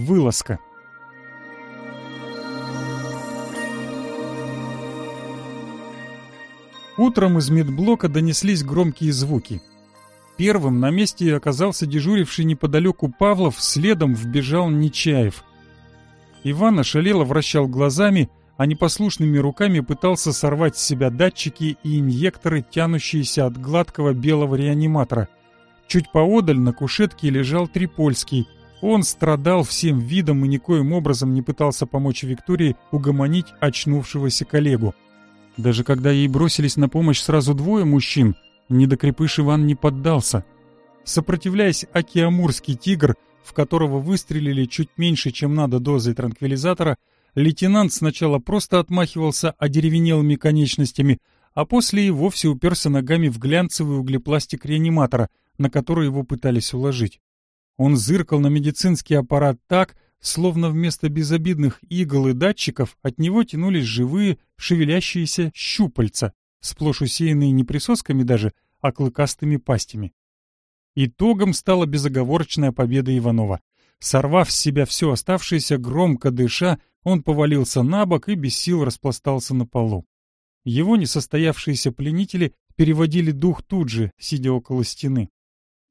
вылазка. Утром из медблока донеслись громкие звуки. Первым на месте оказался дежуривший неподалеку Павлов, следом вбежал Нечаев. Иван ошалело вращал глазами, а непослушными руками пытался сорвать с себя датчики и инъекторы, тянущиеся от гладкого белого реаниматора. Чуть поодаль на кушетке лежал Трипольский — он страдал всем видом и никоим образом не пытался помочь Виктории угомонить очнувшегося коллегу. Даже когда ей бросились на помощь сразу двое мужчин, недокрепыш Иван не поддался. Сопротивляясь, океамурский тигр, в которого выстрелили чуть меньше, чем надо дозы транквилизатора, лейтенант сначала просто отмахивался одеревенелыми конечностями, а после и вовсе уперся ногами в глянцевый углепластик реаниматора, на который его пытались уложить. Он зыркал на медицинский аппарат так, словно вместо безобидных игл и датчиков от него тянулись живые, шевелящиеся щупальца, сплошь усеянные не присосками даже, а клыкастыми пастями. Итогом стала безоговорочная победа Иванова. Сорвав с себя все оставшееся, громко дыша, он повалился на бок и без сил распластался на полу. Его несостоявшиеся пленители переводили дух тут же, сидя около стены.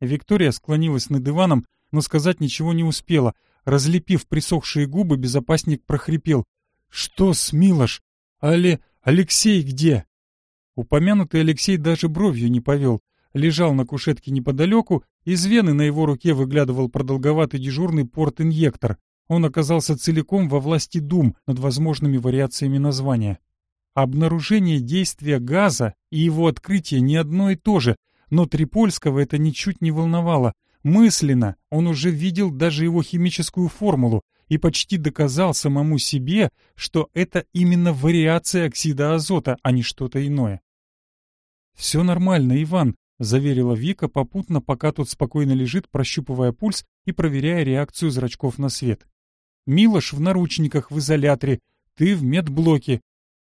Виктория склонилась над диваном, но сказать ничего не успела. Разлепив присохшие губы, безопасник прохрипел. «Что с Милош? Але... Алексей где?» Упомянутый Алексей даже бровью не повел. Лежал на кушетке неподалеку, из вены на его руке выглядывал продолговатый дежурный порт-инъектор. Он оказался целиком во власти дум над возможными вариациями названия. Обнаружение действия газа и его открытие не одно и то же, но Трипольского это ничуть не волновало — Мысленно он уже видел даже его химическую формулу и почти доказал самому себе, что это именно вариация оксида азота, а не что-то иное. «Все нормально, Иван», — заверила Вика попутно, пока тот спокойно лежит, прощупывая пульс и проверяя реакцию зрачков на свет. «Милош в наручниках в изоляторе, ты в медблоке».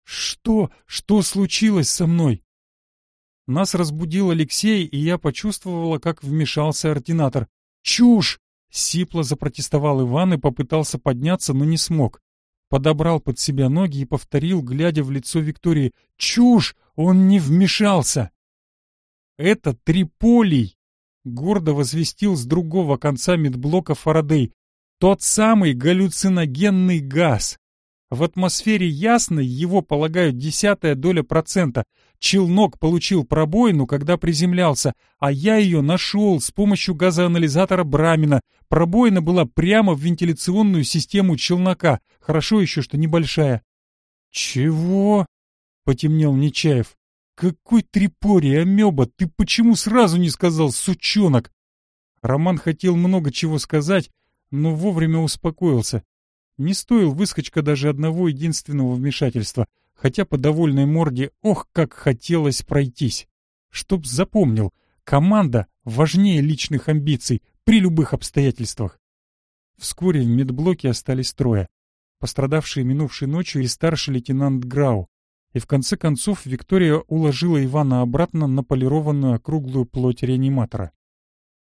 «Что? Что случилось со мной?» Нас разбудил Алексей, и я почувствовала, как вмешался ординатор. «Чушь!» — сипло запротестовал Иван и попытался подняться, но не смог. Подобрал под себя ноги и повторил, глядя в лицо Виктории. «Чушь! Он не вмешался!» «Это Триполий!» — гордо возвестил с другого конца медблока Фарадей. «Тот самый галлюциногенный газ!» В атмосфере ясной его полагают десятая доля процента. Челнок получил пробоину, когда приземлялся, а я ее нашел с помощью газоанализатора Брамина. Пробоина была прямо в вентиляционную систему челнока. Хорошо еще, что небольшая. «Чего?» — потемнел Нечаев. «Какой трепори, амеба! Ты почему сразу не сказал, сучонок?» Роман хотел много чего сказать, но вовремя успокоился не стоил выскочка даже одного единственного вмешательства, хотя по довольной морде ох, как хотелось пройтись. Чтоб запомнил, команда важнее личных амбиций при любых обстоятельствах. Вскоре в медблоке остались трое. Пострадавшие минувшей ночью и старший лейтенант Грау. И в конце концов Виктория уложила Ивана обратно на полированную округлую плоть реаниматора.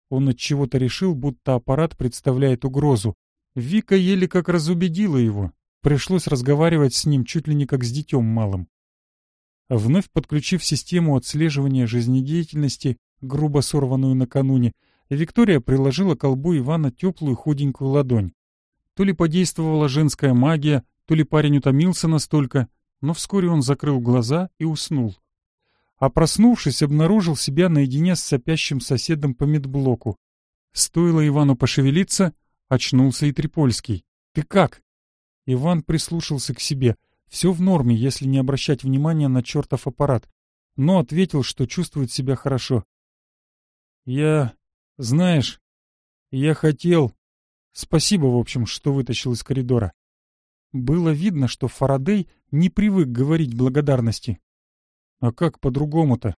Он от чего то решил, будто аппарат представляет угрозу, Вика еле как разубедила его. Пришлось разговаривать с ним чуть ли не как с детем малым. Вновь подключив систему отслеживания жизнедеятельности, грубо сорванную накануне, Виктория приложила к колбу Ивана теплую худенькую ладонь. То ли подействовала женская магия, то ли парень утомился настолько, но вскоре он закрыл глаза и уснул. А проснувшись, обнаружил себя наедине с сопящим соседом по медблоку. Стоило Ивану пошевелиться, Очнулся и Трипольский. «Ты как?» Иван прислушался к себе. Все в норме, если не обращать внимания на чертов аппарат. Но ответил, что чувствует себя хорошо. «Я... знаешь, я хотел...» Спасибо, в общем, что вытащил из коридора. Было видно, что Фарадей не привык говорить благодарности. А как по-другому-то?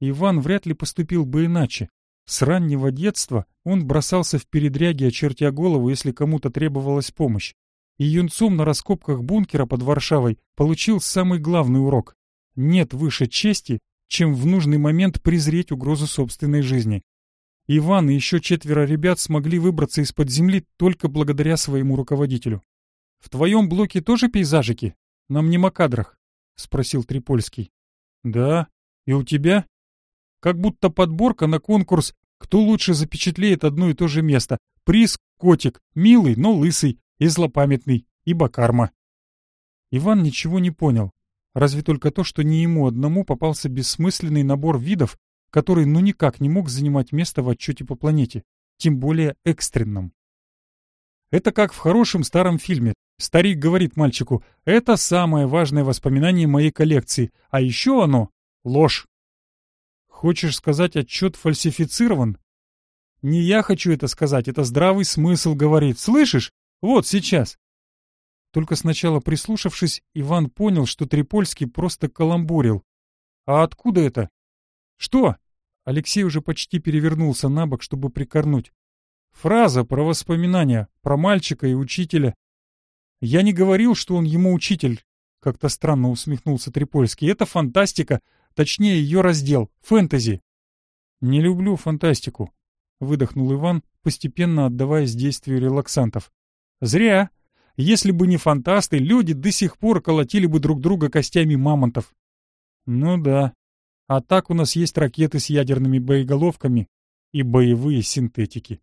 Иван вряд ли поступил бы иначе. С раннего детства он бросался в передряги, очертя голову, если кому-то требовалась помощь. И юнцом на раскопках бункера под Варшавой получил самый главный урок. Нет выше чести, чем в нужный момент презреть угрозу собственной жизни. Иван и еще четверо ребят смогли выбраться из-под земли только благодаря своему руководителю. «В твоем блоке тоже пейзажики? На мнемокадрах?» — спросил Трипольский. «Да. И у тебя?» Как будто подборка на конкурс «Кто лучше запечатлеет одно и то же место?» Приз — котик, милый, но лысый, и злопамятный, ибо карма. Иван ничего не понял. Разве только то, что не ему одному попался бессмысленный набор видов, который ну никак не мог занимать место в отчете по планете, тем более экстренном. Это как в хорошем старом фильме. Старик говорит мальчику, это самое важное воспоминание моей коллекции, а еще оно — ложь. Хочешь сказать, отчет фальсифицирован? Не я хочу это сказать, это здравый смысл говорит. Слышишь? Вот сейчас. Только сначала прислушавшись, Иван понял, что Трипольский просто каламбурил. А откуда это? Что? Алексей уже почти перевернулся на бок, чтобы прикорнуть. Фраза про воспоминания, про мальчика и учителя. Я не говорил, что он ему учитель, — как-то странно усмехнулся Трипольский. «Это фантастика, точнее ее раздел, фэнтези». «Не люблю фантастику», — выдохнул Иван, постепенно отдаваясь действию релаксантов. «Зря. Если бы не фантасты, люди до сих пор колотили бы друг друга костями мамонтов». «Ну да. А так у нас есть ракеты с ядерными боеголовками и боевые синтетики».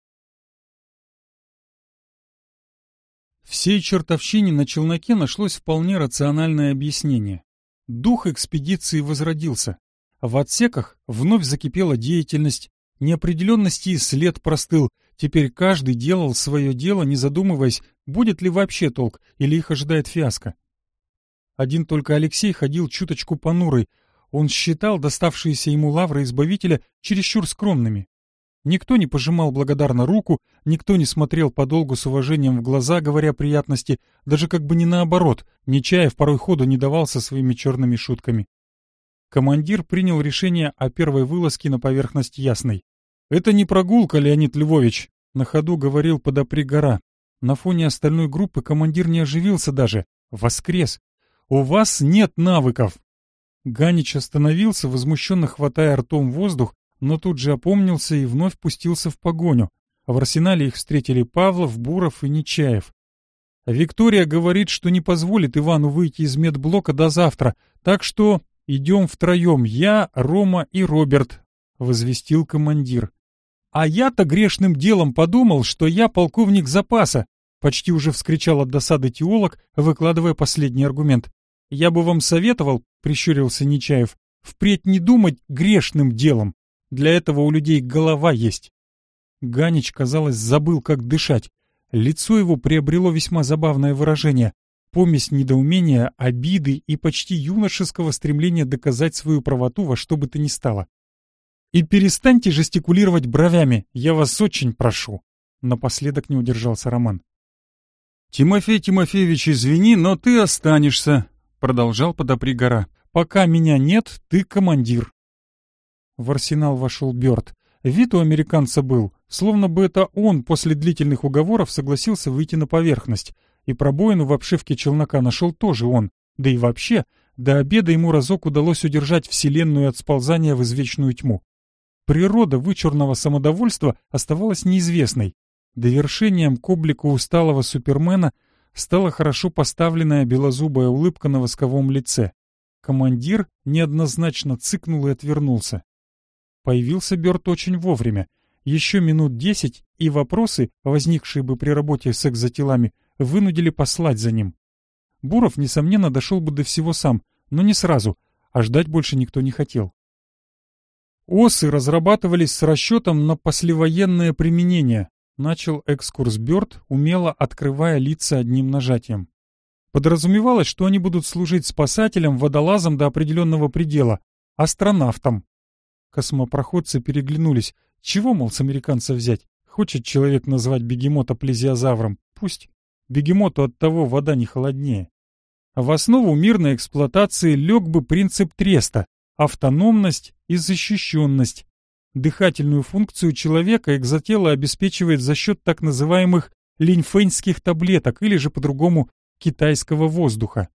Всей чертовщине на челноке нашлось вполне рациональное объяснение. Дух экспедиции возродился. В отсеках вновь закипела деятельность, неопределенности и след простыл. Теперь каждый делал свое дело, не задумываясь, будет ли вообще толк или их ожидает фиаско. Один только Алексей ходил чуточку понурый. Он считал доставшиеся ему лавры избавителя чересчур скромными. Никто не пожимал благодарно руку, никто не смотрел подолгу с уважением в глаза, говоря приятности, даже как бы не наоборот, Нечаев порой ходу не давался своими черными шутками. Командир принял решение о первой вылазке на поверхность Ясной. «Это не прогулка, Леонид Львович», — на ходу говорил подопри гора. На фоне остальной группы командир не оживился даже. Воскрес. «У вас нет навыков!» Ганич остановился, возмущенно хватая ртом воздух, но тут же опомнился и вновь пустился в погоню. А в арсенале их встретили Павлов, Буров и Нечаев. Виктория говорит, что не позволит Ивану выйти из медблока до завтра, так что идем втроем, я, Рома и Роберт, — возвестил командир. А я-то грешным делом подумал, что я полковник запаса, — почти уже вскричал от досады теолог, выкладывая последний аргумент. «Я бы вам советовал, — прищурился Нечаев, — впредь не думать грешным делом. Для этого у людей голова есть. Ганич, казалось, забыл, как дышать. Лицо его приобрело весьма забавное выражение. Помесь недоумения, обиды и почти юношеского стремления доказать свою правоту во что бы то ни стало. «И перестаньте жестикулировать бровями, я вас очень прошу!» Напоследок не удержался Роман. «Тимофей Тимофеевич, извини, но ты останешься», — продолжал подопригора. «Пока меня нет, ты командир». В арсенал вошел Бёрд. Вид у американца был, словно бы это он после длительных уговоров согласился выйти на поверхность. И пробоину в обшивке челнока нашел тоже он. Да и вообще, до обеда ему разок удалось удержать Вселенную от сползания в извечную тьму. Природа вычурного самодовольства оставалась неизвестной. Довершением к облику усталого супермена стала хорошо поставленная белозубая улыбка на восковом лице. Командир неоднозначно цыкнул и отвернулся. Появился Бёрд очень вовремя. Еще минут десять, и вопросы, возникшие бы при работе с экзотелами, вынудили послать за ним. Буров, несомненно, дошел бы до всего сам, но не сразу, а ждать больше никто не хотел. Осы разрабатывались с расчетом на послевоенное применение, начал экскурс Бёрд, умело открывая лица одним нажатием. Подразумевалось, что они будут служить спасателем, водолазом до определенного предела, астронавтом. Космопроходцы переглянулись. Чего, мол, с американца взять? Хочет человек назвать бегемота плезиозавром? Пусть. Бегемоту от того вода не холоднее. В основу мирной эксплуатации лег бы принцип треста – автономность и защищенность. Дыхательную функцию человека экзотело обеспечивает за счет так называемых линьфэньских таблеток или же по-другому китайского воздуха.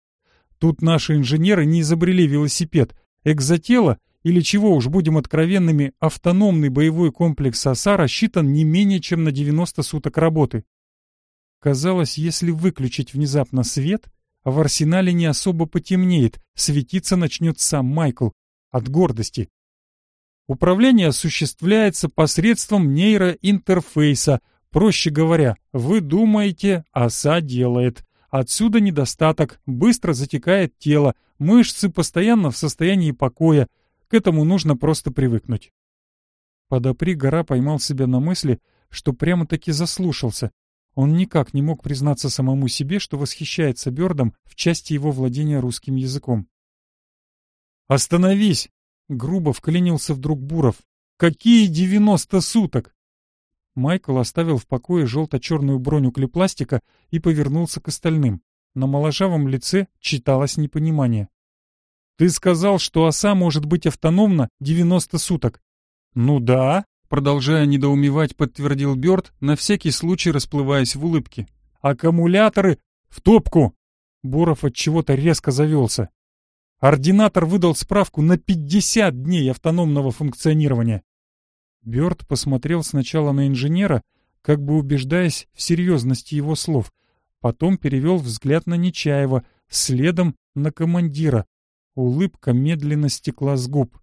Тут наши инженеры не изобрели велосипед. Экзотело – или чего уж будем откровенными, автономный боевой комплекс «Оса» рассчитан не менее чем на 90 суток работы. Казалось, если выключить внезапно свет, в арсенале не особо потемнеет, светиться начнет сам Майкл от гордости. Управление осуществляется посредством нейроинтерфейса, проще говоря, вы думаете, оса делает. Отсюда недостаток, быстро затекает тело, мышцы постоянно в состоянии покоя, к этому нужно просто привыкнуть. Подопри гора поймал себя на мысли, что прямо-таки заслушался. Он никак не мог признаться самому себе, что восхищается Бёрдом в части его владения русским языком. «Остановись!» — грубо вклинился вдруг Буров. «Какие девяносто суток!» Майкл оставил в покое желто-черную броню клепластика и повернулся к остальным. На моложавом лице читалось непонимание. Ты сказал, что оса может быть автономна 90 суток. Ну да, продолжая недоумевать, подтвердил Бёрд, на всякий случай расплываясь в улыбке. Аккумуляторы в топку. Буров от чего-то резко завелся. Ординатор выдал справку на 50 дней автономного функционирования. Бёрд посмотрел сначала на инженера, как бы убеждаясь в серьезности его слов, потом перевел взгляд на Нечаева, следом на командира, Улыбка медленно стекла с губ.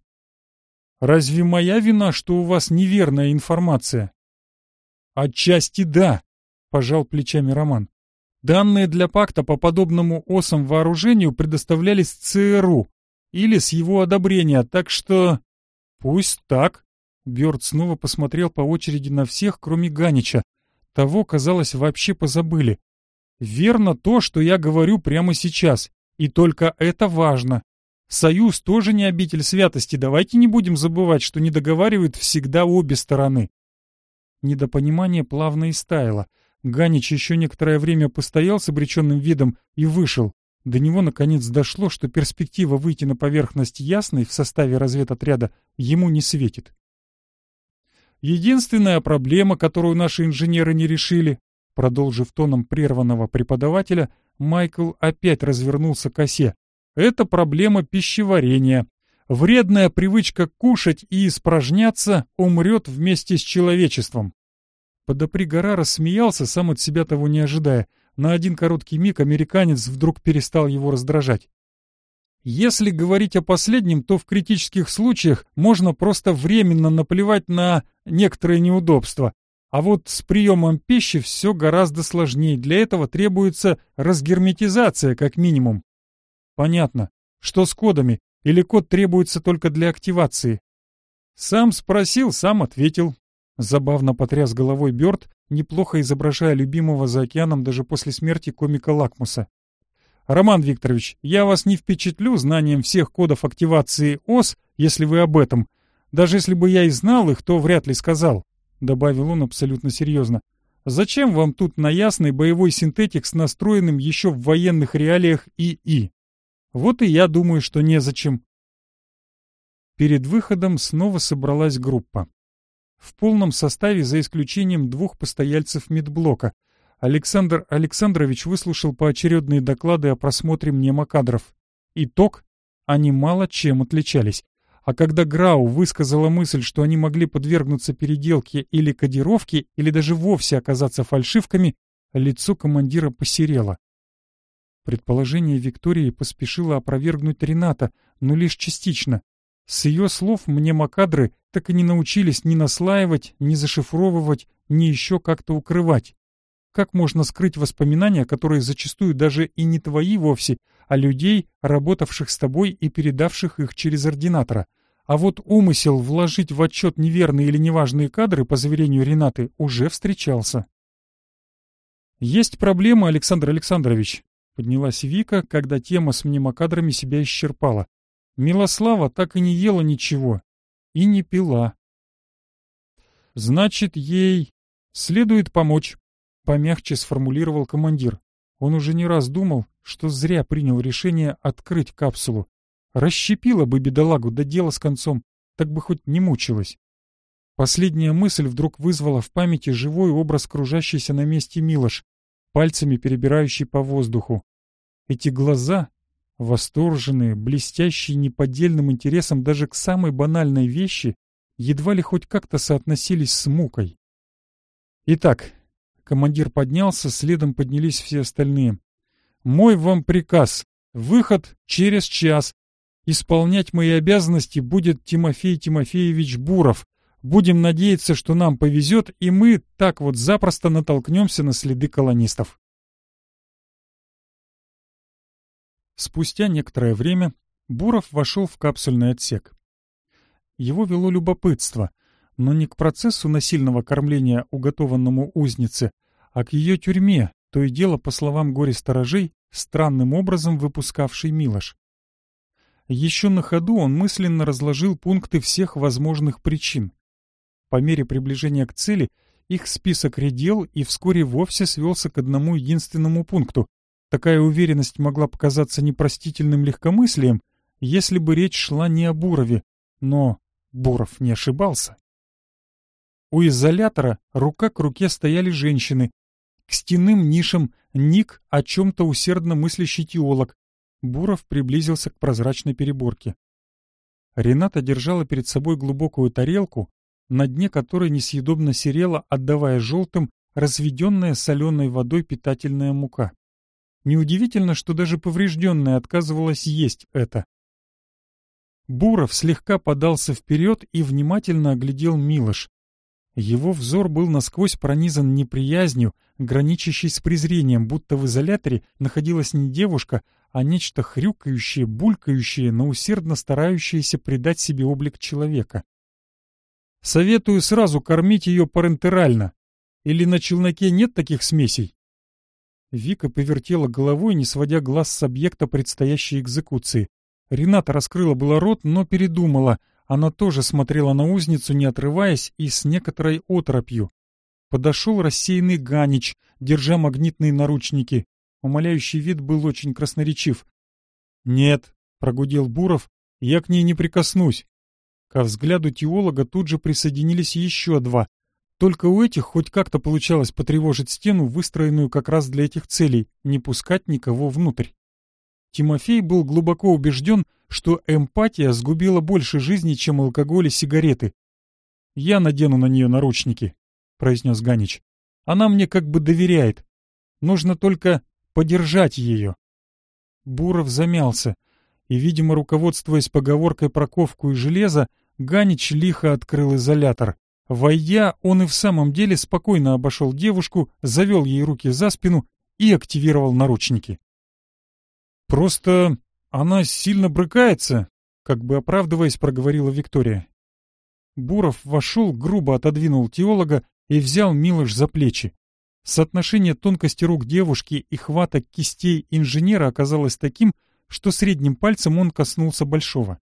«Разве моя вина, что у вас неверная информация?» «Отчасти да», — пожал плечами Роман. «Данные для пакта по подобному осам вооружению предоставлялись ЦРУ или с его одобрения, так что...» «Пусть так», — Бёрд снова посмотрел по очереди на всех, кроме Ганича. Того, казалось, вообще позабыли. «Верно то, что я говорю прямо сейчас, и только это важно. Союз тоже не обитель святости, давайте не будем забывать, что не договаривают всегда обе стороны. Недопонимание плавно истаяло. Ганич еще некоторое время постоял с обреченным видом и вышел. До него наконец дошло, что перспектива выйти на поверхность ясной в составе разведотряда ему не светит. Единственная проблема, которую наши инженеры не решили, продолжив тоном прерванного преподавателя, Майкл опять развернулся к осе. Это проблема пищеварения. Вредная привычка кушать и испражняться умрет вместе с человечеством. Подопригора рассмеялся, сам от себя того не ожидая. На один короткий миг американец вдруг перестал его раздражать. Если говорить о последнем, то в критических случаях можно просто временно наплевать на некоторые неудобства. А вот с приемом пищи все гораздо сложнее. Для этого требуется разгерметизация, как минимум. Понятно, что с кодами, или код требуется только для активации. Сам спросил, сам ответил. Забавно потряс головой Бёрд, неплохо изображая любимого за океаном даже после смерти комика Лакмуса. «Роман Викторович, я вас не впечатлю знанием всех кодов активации ОС, если вы об этом. Даже если бы я и знал их, то вряд ли сказал», — добавил он абсолютно серьезно. «Зачем вам тут на ясный боевой синтетик с настроенным еще в военных реалиях ИИ?» Вот и я думаю, что незачем. Перед выходом снова собралась группа. В полном составе, за исключением двух постояльцев медблока. Александр Александрович выслушал поочередные доклады о просмотре мнемокадров. Итог — они мало чем отличались. А когда Грау высказала мысль, что они могли подвергнуться переделке или кодировке, или даже вовсе оказаться фальшивками, лицо командира посерело. Предположение Виктории поспешило опровергнуть Рената, но лишь частично. С ее слов мне макадры так и не научились ни наслаивать, ни зашифровывать, ни еще как-то укрывать. Как можно скрыть воспоминания, которые зачастую даже и не твои вовсе, а людей, работавших с тобой и передавших их через ординатора? А вот умысел вложить в отчет неверные или неважные кадры, по заверению Ренаты, уже встречался. «Есть проблема, Александр Александрович», Поднялась Вика, когда тема с мнемокадрами себя исчерпала. Милослава так и не ела ничего и не пила. «Значит, ей следует помочь», — помягче сформулировал командир. Он уже не раз думал, что зря принял решение открыть капсулу. Расщепила бы бедолагу, да дело с концом, так бы хоть не мучилась. Последняя мысль вдруг вызвала в памяти живой образ кружащийся на месте Милош, пальцами перебирающий по воздуху. Эти глаза, восторженные, блестящие неподдельным интересом даже к самой банальной вещи, едва ли хоть как-то соотносились с мукой. Итак, командир поднялся, следом поднялись все остальные. «Мой вам приказ. Выход через час. Исполнять мои обязанности будет Тимофей Тимофеевич Буров. Будем надеяться, что нам повезет, и мы так вот запросто натолкнемся на следы колонистов». Спустя некоторое время Буров вошел в капсульный отсек. Его вело любопытство, но не к процессу насильного кормления уготованному узнице, а к ее тюрьме, то и дело, по словам горе-сторожей, странным образом выпускавший Милош. Еще на ходу он мысленно разложил пункты всех возможных причин. По мере приближения к цели их список редел и вскоре вовсе свелся к одному единственному пункту Такая уверенность могла показаться непростительным легкомыслием, если бы речь шла не о Бурове, но Буров не ошибался. У изолятора рука к руке стояли женщины. К стенным нишам Ник о чем-то усердно мыслящий теолог. Буров приблизился к прозрачной переборке. Рената держала перед собой глубокую тарелку, на дне которой несъедобно серела, отдавая желтым, разведенная соленой водой питательная мука. Неудивительно, что даже поврежденная отказывалась есть это. Буров слегка подался вперед и внимательно оглядел Милош. Его взор был насквозь пронизан неприязнью, граничащей с презрением, будто в изоляторе находилась не девушка, а нечто хрюкающее, булькающее, но усердно старающееся придать себе облик человека. «Советую сразу кормить ее парентерально. Или на челноке нет таких смесей?» Вика повертела головой, не сводя глаз с объекта предстоящей экзекуции. Рената раскрыла было рот, но передумала. Она тоже смотрела на узницу, не отрываясь и с некоторой отропью. Подошел рассеянный Ганич, держа магнитные наручники. Умоляющий вид был очень красноречив. «Нет», — прогудел Буров, — «я к ней не прикоснусь». Ко взгляду теолога тут же присоединились еще два, только у этих хоть как-то получалось потревожить стену, выстроенную как раз для этих целей, не пускать никого внутрь. Тимофей был глубоко убежден, что эмпатия сгубила больше жизни, чем алкоголь и сигареты. «Я надену на нее наручники», — произнес Ганич. «Она мне как бы доверяет. Нужно только подержать ее». Буров замялся, и, видимо, руководствуясь поговоркой про ковку и железо, Ганич лихо открыл изолятор. Войдя, он и в самом деле спокойно обошел девушку, завел ей руки за спину и активировал наручники. «Просто она сильно брыкается», — как бы оправдываясь, проговорила Виктория. Буров вошел, грубо отодвинул теолога и взял Милош за плечи. Соотношение тонкости рук девушки и хваток кистей инженера оказалось таким, что средним пальцем он коснулся большого.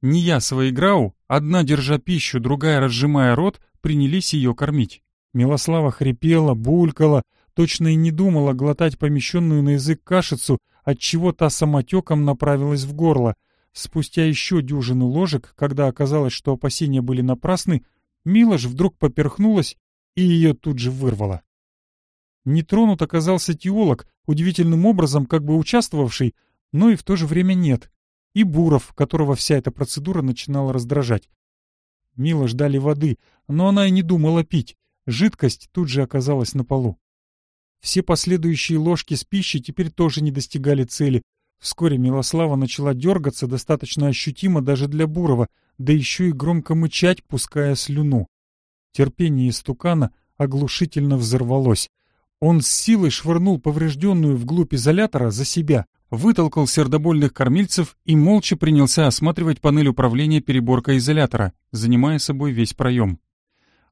Не я и Грау Одна, держа пищу, другая, разжимая рот, принялись ее кормить. Милослава хрипела, булькала, точно и не думала глотать помещенную на язык кашицу, отчего та самотеком направилась в горло. Спустя еще дюжину ложек, когда оказалось, что опасения были напрасны, Милош вдруг поперхнулась и ее тут же вырвала. Нетронут оказался теолог, удивительным образом как бы участвовавший, но и в то же время нет и Буров, которого вся эта процедура начинала раздражать. Мила ждали воды, но она и не думала пить. Жидкость тут же оказалась на полу. Все последующие ложки с пищей теперь тоже не достигали цели. Вскоре Милослава начала дергаться достаточно ощутимо даже для Бурова, да еще и громко мычать, пуская слюну. Терпение истукана оглушительно взорвалось. Он с силой швырнул поврежденную вглубь изолятора за себя, вытолкал сердобольных кормильцев и молча принялся осматривать панель управления переборкой изолятора, занимая собой весь проем.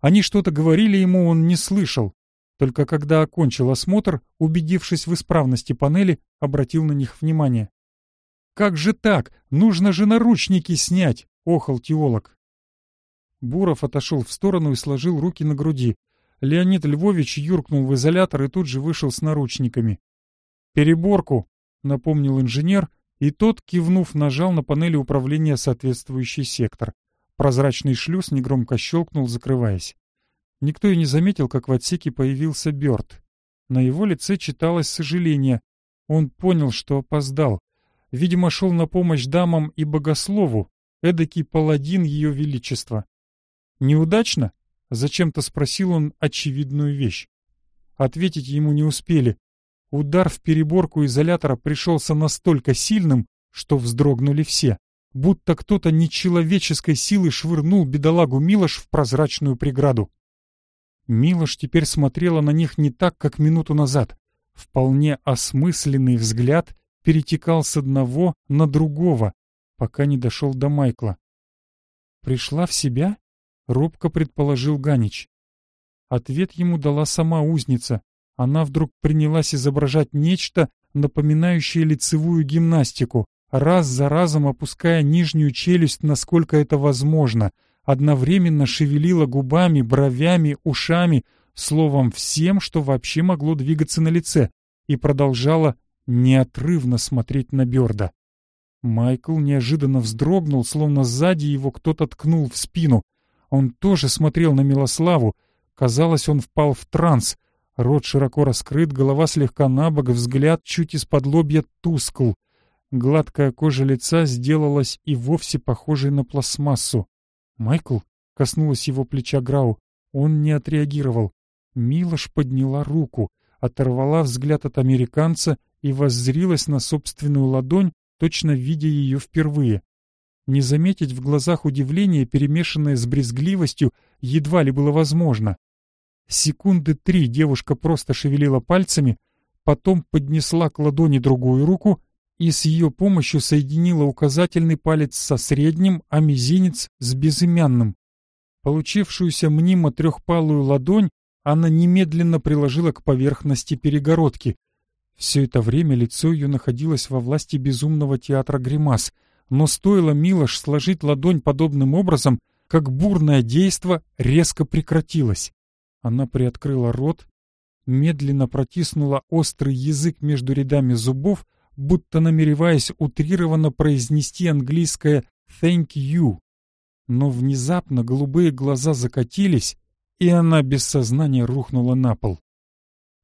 Они что-то говорили ему, он не слышал. Только когда окончил осмотр, убедившись в исправности панели, обратил на них внимание. «Как же так? Нужно же наручники снять!» — охал теолог. Буров отошел в сторону и сложил руки на груди — Леонид Львович юркнул в изолятор и тут же вышел с наручниками. «Переборку», — напомнил инженер, и тот, кивнув, нажал на панели управления соответствующий сектор. Прозрачный шлюз негромко щелкнул, закрываясь. Никто и не заметил, как в отсеке появился Бёрд. На его лице читалось сожаление. Он понял, что опоздал. Видимо, шел на помощь дамам и богослову, эдакий паладин ее величества. «Неудачно?» Зачем-то спросил он очевидную вещь. Ответить ему не успели. Удар в переборку изолятора пришелся настолько сильным, что вздрогнули все, будто кто-то нечеловеческой силы швырнул бедолагу Милош в прозрачную преграду. Милош теперь смотрела на них не так, как минуту назад. Вполне осмысленный взгляд перетекал с одного на другого, пока не дошел до Майкла. «Пришла в себя?» — робко предположил Ганич. Ответ ему дала сама узница. Она вдруг принялась изображать нечто, напоминающее лицевую гимнастику, раз за разом опуская нижнюю челюсть, насколько это возможно, одновременно шевелила губами, бровями, ушами, словом, всем, что вообще могло двигаться на лице, и продолжала неотрывно смотреть на Бёрда. Майкл неожиданно вздрогнул, словно сзади его кто-то ткнул в спину, он тоже смотрел на Милославу. Казалось, он впал в транс. Рот широко раскрыт, голова слегка набок, взгляд чуть из-под лобья тускл. Гладкая кожа лица сделалась и вовсе похожей на пластмассу. «Майкл?» — коснулась его плеча Грау. Он не отреагировал. Милош подняла руку, оторвала взгляд от американца и воззрилась на собственную ладонь, точно видя ее впервые. Не заметить в глазах удивление, перемешанное с брезгливостью, едва ли было возможно. Секунды три девушка просто шевелила пальцами, потом поднесла к ладони другую руку и с ее помощью соединила указательный палец со средним, а мизинец с безымянным. Получившуюся мнимо трехпалую ладонь она немедленно приложила к поверхности перегородки. Все это время лицо ее находилось во власти безумного театра гримас — но стоило Милош сложить ладонь подобным образом, как бурное действо резко прекратилось. Она приоткрыла рот, медленно протиснула острый язык между рядами зубов, будто намереваясь утрированно произнести английское «thank you». Но внезапно голубые глаза закатились, и она без сознания рухнула на пол.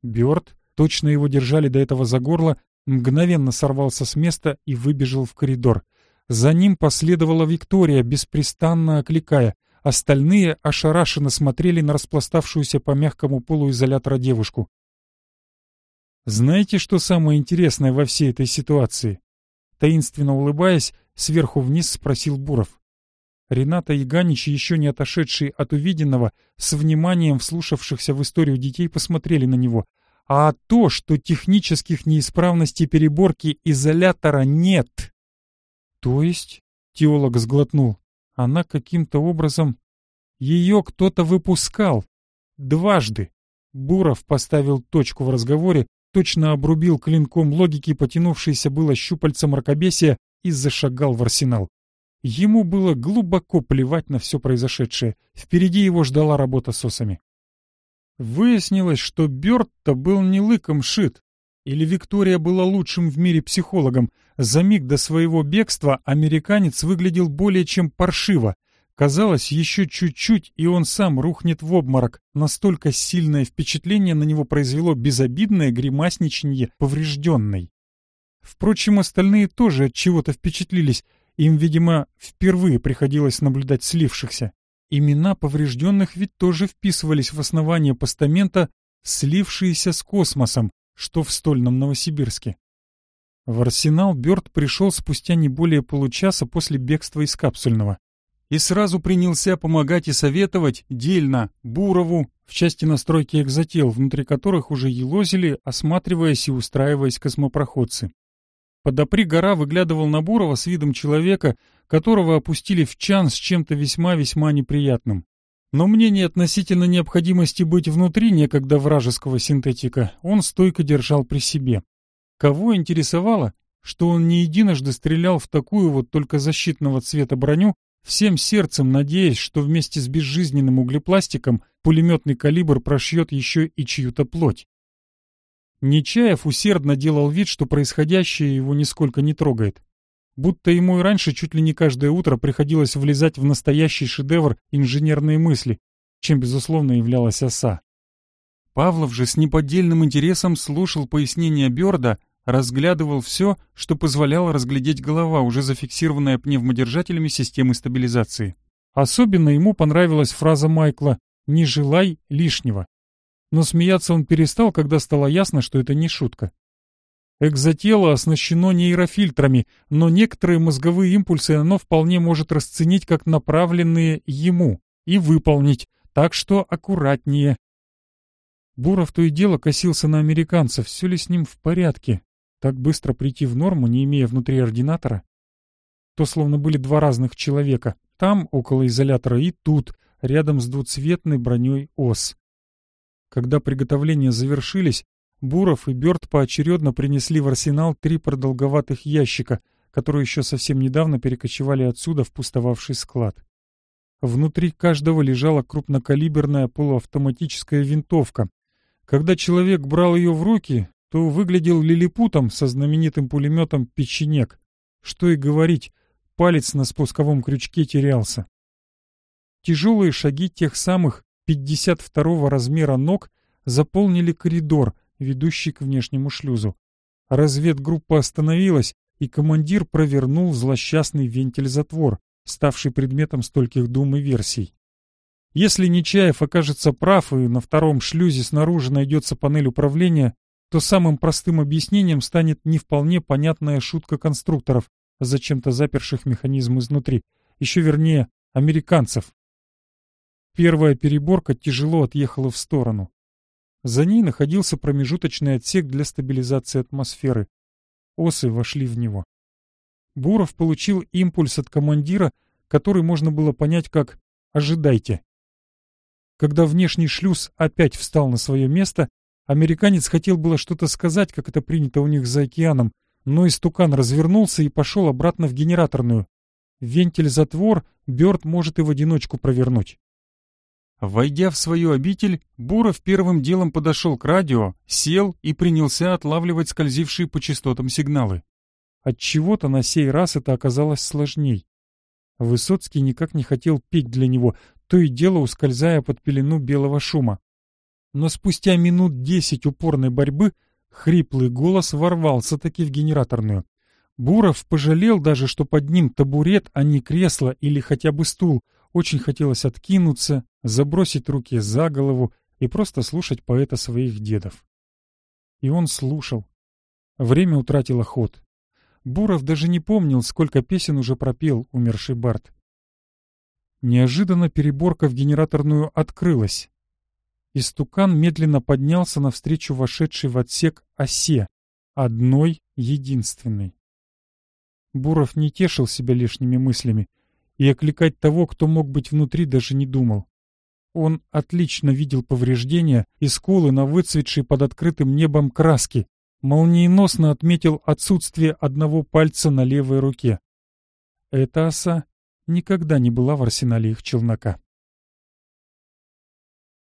Бёрд, точно его держали до этого за горло, мгновенно сорвался с места и выбежал в коридор — за ним последовала Виктория, беспрестанно окликая. Остальные ошарашенно смотрели на распластавшуюся по мягкому полу изолятора девушку. «Знаете, что самое интересное во всей этой ситуации?» Таинственно улыбаясь, сверху вниз спросил Буров. Рената и Ганич, еще не отошедшие от увиденного, с вниманием вслушавшихся в историю детей, посмотрели на него. А то, что технических неисправностей переборки изолятора нет, то есть, теолог сглотнул, она каким-то образом... Ее кто-то выпускал. Дважды. Буров поставил точку в разговоре, точно обрубил клинком логики, потянувшийся было щупальца мракобесия, и зашагал в арсенал. Ему было глубоко плевать на все произошедшее. Впереди его ждала работа с осами. Выяснилось, что Бёрд-то был не лыком шит. Или Виктория была лучшим в мире психологом? За миг до своего бегства американец выглядел более чем паршиво. Казалось, еще чуть-чуть, и он сам рухнет в обморок. Настолько сильное впечатление на него произвело безобидное гримасничанье поврежденной. Впрочем, остальные тоже от чего-то впечатлились. Им, видимо, впервые приходилось наблюдать слившихся. Имена поврежденных ведь тоже вписывались в основание постамента, слившиеся с космосом, что в стольном Новосибирске. В арсенал Бёрд пришел спустя не более получаса после бегства из капсульного и сразу принялся помогать и советовать дельно Бурову в части настройки экзотел, внутри которых уже елозили, осматриваясь и устраиваясь космопроходцы. Подопри гора выглядывал на Бурова с видом человека, которого опустили в чан с чем-то весьма-весьма неприятным. Но мнение относительно необходимости быть внутри некогда вражеского синтетика он стойко держал при себе. Кого интересовало, что он не единожды стрелял в такую вот только защитного цвета броню, всем сердцем надеясь, что вместе с безжизненным углепластиком пулеметный калибр прошьет еще и чью-то плоть. Нечаев усердно делал вид, что происходящее его нисколько не трогает будто ему и раньше чуть ли не каждое утро приходилось влезать в настоящий шедевр инженерной мысли, чем, безусловно, являлась оса. Павлов же с неподдельным интересом слушал пояснения Бёрда, разглядывал все, что позволяло разглядеть голова, уже зафиксированная пневмодержателями системы стабилизации. Особенно ему понравилась фраза Майкла «Не желай лишнего». Но смеяться он перестал, когда стало ясно, что это не шутка. Экзотело оснащено нейрофильтрами, но некоторые мозговые импульсы оно вполне может расценить как направленные ему и выполнить, так что аккуратнее. Буров то и дело косился на американцев, все ли с ним в порядке. Так быстро прийти в норму, не имея внутри ординатора. То словно были два разных человека. Там, около изолятора, и тут, рядом с двуцветной броней ОС. Когда приготовления завершились, Буров и Бёрд поочередно принесли в арсенал три продолговатых ящика, которые еще совсем недавно перекочевали отсюда в пустовавший склад. Внутри каждого лежала крупнокалиберная полуавтоматическая винтовка. Когда человек брал ее в руки, то выглядел лилипутом со знаменитым пулеметом «Печенек». Что и говорить, палец на спусковом крючке терялся. Тяжелые шаги тех самых 52-го размера ног заполнили коридор — ведущий к внешнему шлюзу. Разведгруппа остановилась, и командир провернул злосчастный вентиль-затвор, ставший предметом стольких дум и версий. Если Нечаев окажется прав и на втором шлюзе снаружи найдется панель управления, то самым простым объяснением станет не вполне понятная шутка конструкторов, а зачем-то заперших механизм изнутри, еще вернее, американцев. Первая переборка тяжело отъехала в сторону. За ней находился промежуточный отсек для стабилизации атмосферы. Осы вошли в него. Буров получил импульс от командира, который можно было понять как «ожидайте». Когда внешний шлюз опять встал на свое место, американец хотел было что-то сказать, как это принято у них за океаном, но истукан развернулся и пошел обратно в генераторную. Вентиль-затвор Бёрд может и в одиночку провернуть. Войдя в свою обитель, Буров первым делом подошел к радио, сел и принялся отлавливать скользившие по частотам сигналы. От чего то на сей раз это оказалось сложней. Высоцкий никак не хотел петь для него, то и дело ускользая под пелену белого шума. Но спустя минут десять упорной борьбы хриплый голос ворвался таки в генераторную. Буров пожалел даже, что под ним табурет, а не кресло или хотя бы стул — очень хотелось откинуться, забросить руки за голову и просто слушать поэта своих дедов. И он слушал. Время утратило ход. Буров даже не помнил, сколько песен уже пропел умерший Барт. Неожиданно переборка в генераторную открылась. Истукан медленно поднялся навстречу вошедшей в отсек осе, одной единственной. Буров не тешил себя лишними мыслями и окликать того, кто мог быть внутри, даже не думал. Он отлично видел повреждения и скулы на выцветшей под открытым небом краски, молниеносно отметил отсутствие одного пальца на левой руке. Эта оса никогда не была в арсенале их челнока.